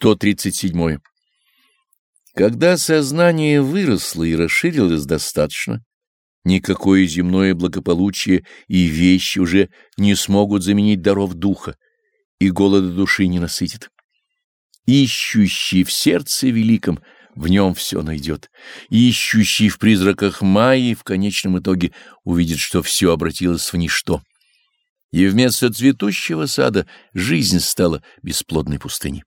137. Когда сознание выросло и расширилось достаточно, никакое земное благополучие и вещи уже не смогут заменить даров духа, и голода души не насытит. Ищущий в сердце великом в нем все найдет, ищущий в призраках Майи в конечном итоге увидит, что все обратилось в ничто, и вместо цветущего сада жизнь стала бесплодной пустыней.